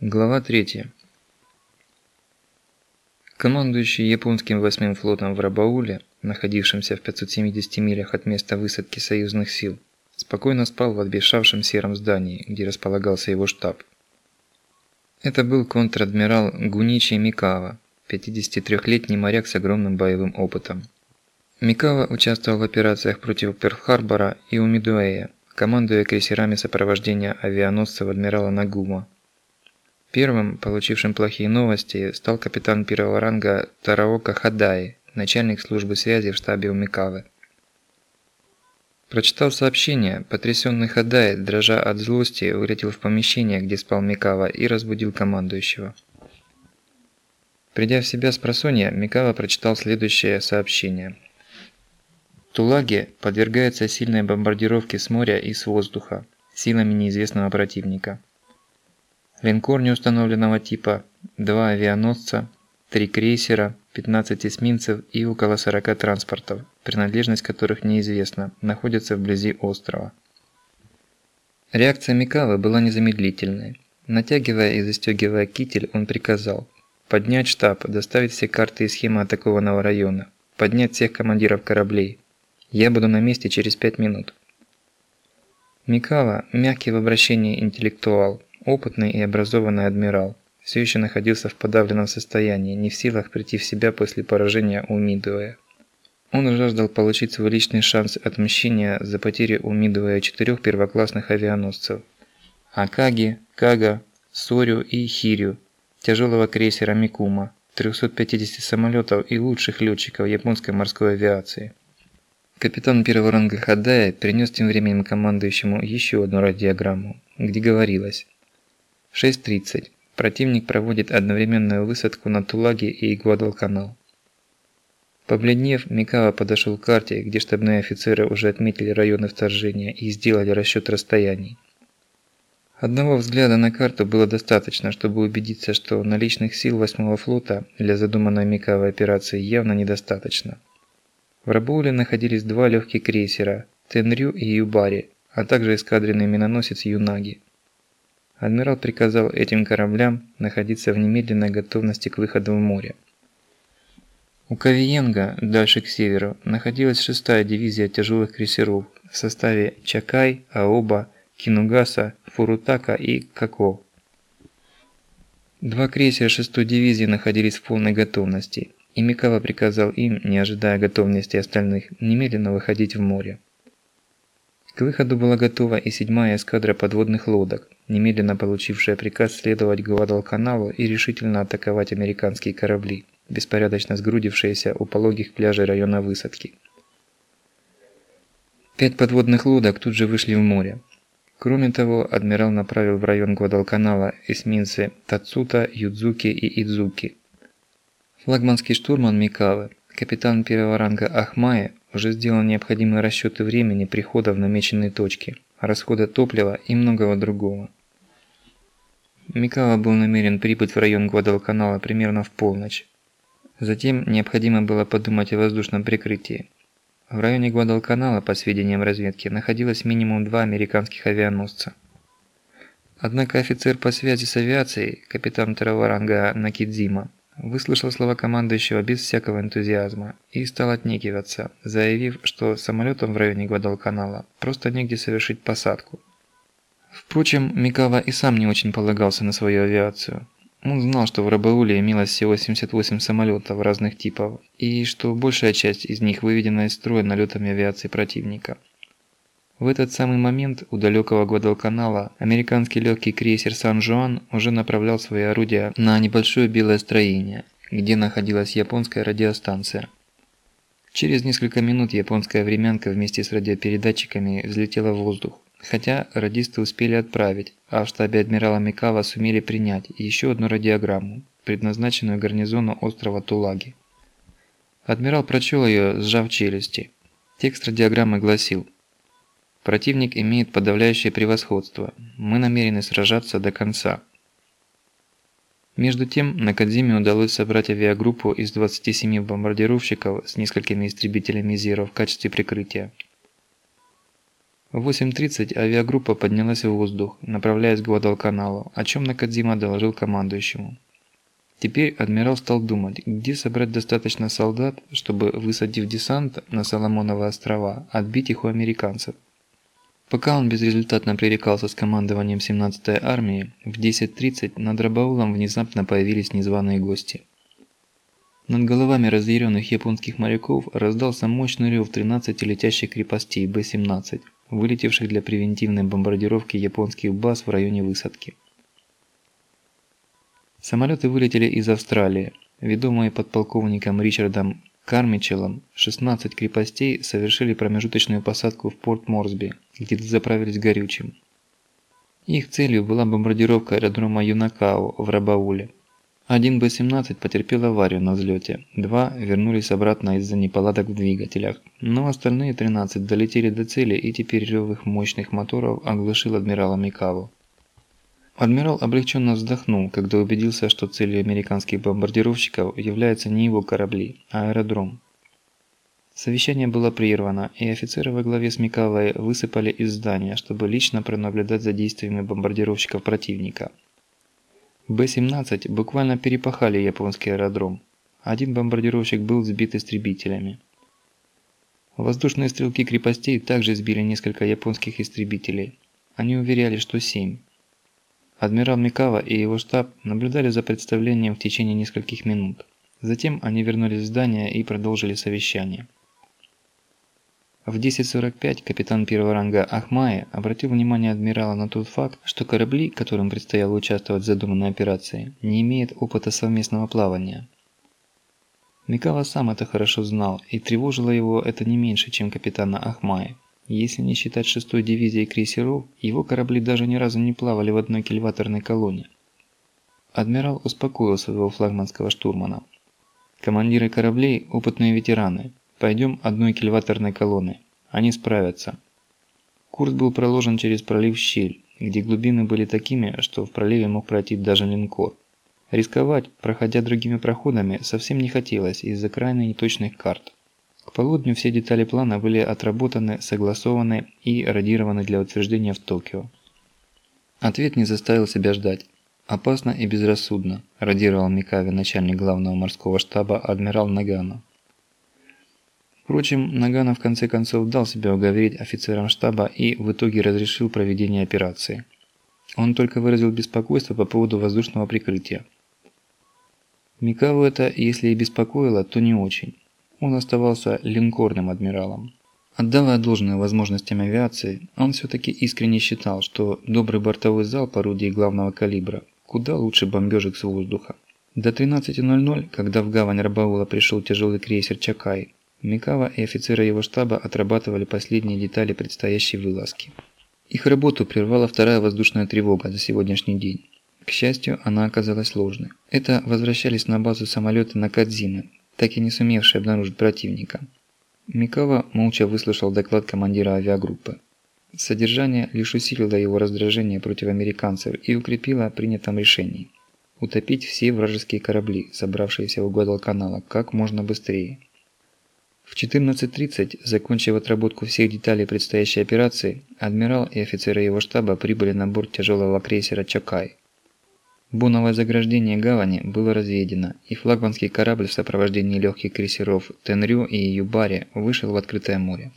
Глава 3. Командующий японским восьмым флотом в Рабауле, находившимся в 570 милях от места высадки союзных сил, спокойно спал в обветшавшем сером здании, где располагался его штаб. Это был контр-адмирал Гуничи Микава, 53-летний моряк с огромным боевым опытом. Микава участвовал в операциях против Перл-Харбора и Умидуэя, командуя крейсерами сопровождения авианосцев адмирала Нагума, Первым, получившим плохие новости, стал капитан первого ранга Тараока Хадай, начальник службы связи в штабе у Микавы. Прочитав сообщение, потрясенный Хадай, дрожа от злости, вылетел в помещение, где спал Микава, и разбудил командующего. Придя в себя с просонья, Микава прочитал следующее сообщение. Тулаги подвергается сильной бомбардировке с моря и с воздуха силами неизвестного противника. Линкор неустановленного типа, два авианосца, три крейсера, 15 эсминцев и около 40 транспортов, принадлежность которых неизвестна, находятся вблизи острова. Реакция Микавы была незамедлительной. Натягивая и застегивая китель, он приказал поднять штаб, доставить все карты и схемы атакованного района, поднять всех командиров кораблей. Я буду на месте через пять минут. Микава, мягкий в обращении интеллектуал, Опытный и образованный адмирал все еще находился в подавленном состоянии, не в силах прийти в себя после поражения у Мидуэя. Он жаждал получить свой личный шанс отмщения за потери у Мидуэя четырех первоклассных авианосцев – Акаги, Кага, Сорю и Хирю, тяжелого крейсера Микума, 350 самолетов и лучших летчиков японской морской авиации. Капитан первого ранга Хадая принес тем временем командующему еще одну радиограмму, где говорилось – 6.30. Противник проводит одновременную высадку на Тулаге и Гвадалканал. Побледнев, Микава подошел к карте, где штабные офицеры уже отметили районы вторжения и сделали расчет расстояний. Одного взгляда на карту было достаточно, чтобы убедиться, что наличных сил 8-го флота для задуманной Микавой операции явно недостаточно. В Рабоуле находились два легких крейсера – Тенрю и Юбари, а также эскадренный миноносец Юнаги. Адмирал приказал этим кораблям находиться в немедленной готовности к выходу в море. У Кавиенга, дальше к северу, находилась шестая дивизия тяжелых крейсеров в составе Чакай, Аоба, Кинугаса, Фурутака и Како. Два крейсера шестой дивизии находились в полной готовности, и Микава приказал им, не ожидая готовности остальных, немедленно выходить в море. К выходу была готова и седьмая эскадра подводных лодок, немедленно получившая приказ следовать Гвадалканалу и решительно атаковать американские корабли, беспорядочно сгрудившиеся у пологих пляжей района высадки. Пять подводных лодок тут же вышли в море. Кроме того, адмирал направил в район Гвадалканала эсминцы Тацута, Юдзуки и Идзуки. Флагманский штурман Микавы, капитан первого ранга Ахмае, уже сделал необходимые расчеты времени прихода в намеченные точки, расхода топлива и многого другого. Микава был намерен прибыть в район Гвадалканала примерно в полночь. Затем необходимо было подумать о воздушном прикрытии. В районе Гвадалканала, по сведениям разведки, находилось минимум два американских авианосца. Однако офицер по связи с авиацией, капитан второго ранга Накидзима, выслушал слова командующего без всякого энтузиазма и стал отнекиваться, заявив, что самолетом в районе Гвадалканала просто негде совершить посадку. Впрочем, Микава и сам не очень полагался на свою авиацию. Он знал, что в Рабауле имелось всего 78 самолетов разных типов, и что большая часть из них выведена из строя налетами авиации противника. В этот самый момент у далекого Гвадалканала американский легкий крейсер Сан-Жуан уже направлял свои орудия на небольшое белое строение, где находилась японская радиостанция. Через несколько минут японская времянка вместе с радиопередатчиками взлетела в воздух, хотя радисты успели отправить, а в штабе адмирала Микава сумели принять еще одну радиограмму, предназначенную гарнизону острова Тулаги. Адмирал прочел ее, сжав челюсти. Текст радиограммы гласил – Противник имеет подавляющее превосходство. Мы намерены сражаться до конца. Между тем, на Кадзиме удалось собрать авиагруппу из 27 бомбардировщиков с несколькими истребителями Зеро в качестве прикрытия. В 8.30 авиагруппа поднялась в воздух, направляясь к Гвадалканалу, о чем Накадзима доложил командующему. Теперь адмирал стал думать, где собрать достаточно солдат, чтобы, высадив десант на Соломоновы острова, отбить их у американцев. Пока он безрезультатно пререкался с командованием 17-й армии, в 10.30 над Рабаулом внезапно появились незваные гости. Над головами разъяренных японских моряков раздался мощный рев 13 летящих крепостей Б-17, вылетевших для превентивной бомбардировки японских баз в районе высадки. Самолеты вылетели из Австралии. Ведомые подполковником Ричардом Кармичелом 16 крепостей совершили промежуточную посадку в порт Морсби, где заправились горючим. Их целью была бомбардировка аэродрома Юнакао в Рабауле. Один Б-17 потерпел аварию на взлете, два вернулись обратно из-за неполадок в двигателях, но остальные 13 долетели до цели и теперь рев их мощных моторов оглушил адмирала Микаву. Адмирал облегченно вздохнул, когда убедился, что целью американских бомбардировщиков являются не его корабли, а аэродром. Совещание было прервано, и офицеры во главе с Микавой высыпали из здания, чтобы лично пронаблюдать за действиями бомбардировщиков противника. Б-17 буквально перепахали японский аэродром. Один бомбардировщик был сбит истребителями. Воздушные стрелки крепостей также сбили несколько японских истребителей. Они уверяли, что семь. Адмирал Микава и его штаб наблюдали за представлением в течение нескольких минут. Затем они вернулись в здание и продолжили совещание. В 10.45 капитан первого ранга Ахмаи обратил внимание адмирала на тот факт, что корабли, которым предстояло участвовать в задуманной операции, не имеют опыта совместного плавания. Микава сам это хорошо знал, и тревожило его это не меньше, чем капитана Ахмаи. Если не считать шестой дивизии крейсеров, его корабли даже ни разу не плавали в одной кильваторной колонне. Адмирал успокоил своего флагманского штурмана. Командиры кораблей – опытные ветераны. Пойдем одной кильваторной колонны. Они справятся. Курс был проложен через пролив Щель, где глубины были такими, что в проливе мог пройти даже линкор. Рисковать, проходя другими проходами, совсем не хотелось из-за крайне неточных карт. К полудню все детали плана были отработаны, согласованы и радированы для утверждения в Токио. Ответ не заставил себя ждать. «Опасно и безрассудно», – радировал Микави начальник главного морского штаба адмирал Нагано. Впрочем, Нагано в конце концов дал себя уговорить офицерам штаба и в итоге разрешил проведение операции. Он только выразил беспокойство по поводу воздушного прикрытия. Микаву это, если и беспокоило, то не очень. Он оставался линкорным адмиралом. Отдавая должное возможностям авиации, он все-таки искренне считал, что добрый бортовой залп орудий главного калибра куда лучше бомбежек с воздуха. До 13.00, когда в гавань Рабаула пришел тяжелый крейсер Чакай, Микава и офицеры его штаба отрабатывали последние детали предстоящей вылазки. Их работу прервала вторая воздушная тревога за сегодняшний день. К счастью, она оказалась ложной. Это возвращались на базу самолеты на Кадзиме, так и не сумевший обнаружить противника. Микава молча выслушал доклад командира авиагруппы. Содержание лишь усилило его раздражение против американцев и укрепило принятом решении – утопить все вражеские корабли, собравшиеся у Гвадалканала, как можно быстрее. В 14.30, закончив отработку всех деталей предстоящей операции, адмирал и офицеры его штаба прибыли на борт тяжелого крейсера «Чакай», Буновое заграждение гавани было разведено, и флагманский корабль в сопровождении легких крейсеров Тенрю и Юбари вышел в открытое море.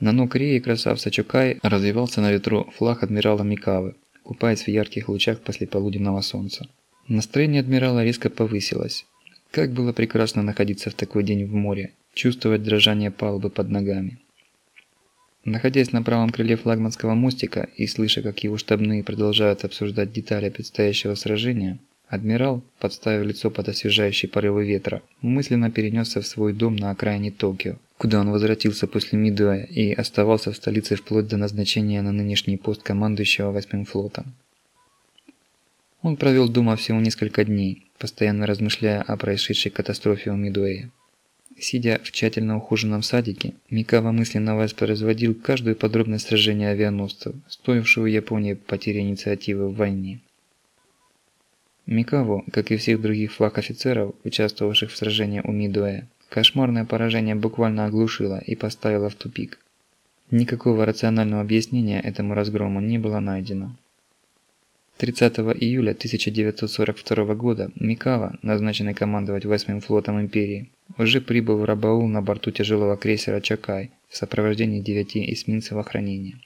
На ног реи красавца Чукай развивался на ветру флаг адмирала Микавы, купаясь в ярких лучах послеполуденного солнца. Настроение адмирала резко повысилось. Как было прекрасно находиться в такой день в море, чувствовать дрожание палубы под ногами. Находясь на правом крыле флагманского мостика и слыша, как его штабные продолжают обсуждать детали предстоящего сражения, адмирал, подставив лицо под освежающий порывы ветра, мысленно перенесся в свой дом на окраине Токио, куда он возвратился после Мидуэ и оставался в столице вплоть до назначения на нынешний пост командующего восьмым флотом. Он провел дома всего несколько дней, постоянно размышляя о происшедшей катастрофе у Мидуэя. Сидя в тщательно ухоженном садике, Микава мысленно воспроизводил каждую подробность сражения авианосцев, стоившего Японии потери инициативы в войне. Микаву, как и всех других флаг-офицеров, участвовавших в сражении у Мидуэ, кошмарное поражение буквально оглушило и поставило в тупик. Никакого рационального объяснения этому разгрому не было найдено. 30 июля 1942 года Микава, назначенный командовать 8-м флотом Империи, уже прибыл в Рабаул на борту тяжелого крейсера Чакай в сопровождении девяти эсминцев охранения.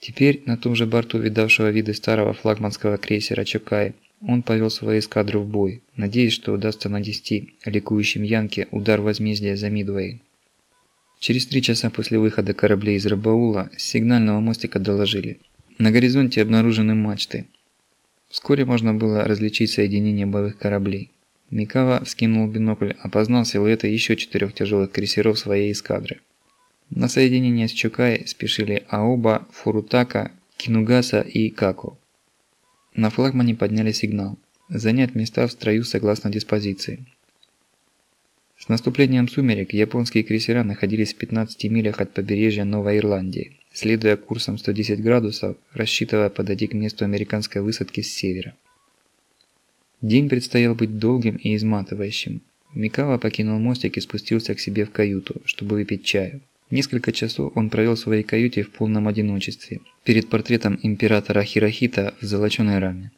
Теперь на том же борту видавшего виды старого флагманского крейсера Чакай он повел свои эскадры в бой, надеясь, что удастся нанести ликующим Янке удар возмездия за Мидвей. Через три часа после выхода кораблей из Рабаула с сигнального мостика доложили – на горизонте обнаружены мачты. Вскоре можно было различить соединение боевых кораблей. Микава вскинул бинокль, опознал силуэты еще четырех тяжелых крейсеров своей эскадры. На соединение с Чукай спешили Аоба, Фурутака, Кинугаса и Како. На флагмане подняли сигнал. Занять места в строю согласно диспозиции. С наступлением сумерек японские крейсера находились в 15 милях от побережья Новой Ирландии следуя курсом 110 градусов, рассчитывая подойти к месту американской высадки с севера. День предстоял быть долгим и изматывающим. Микава покинул мостик и спустился к себе в каюту, чтобы выпить чаю. Несколько часов он провел в своей каюте в полном одиночестве, перед портретом императора Хирохита в золоченой раме.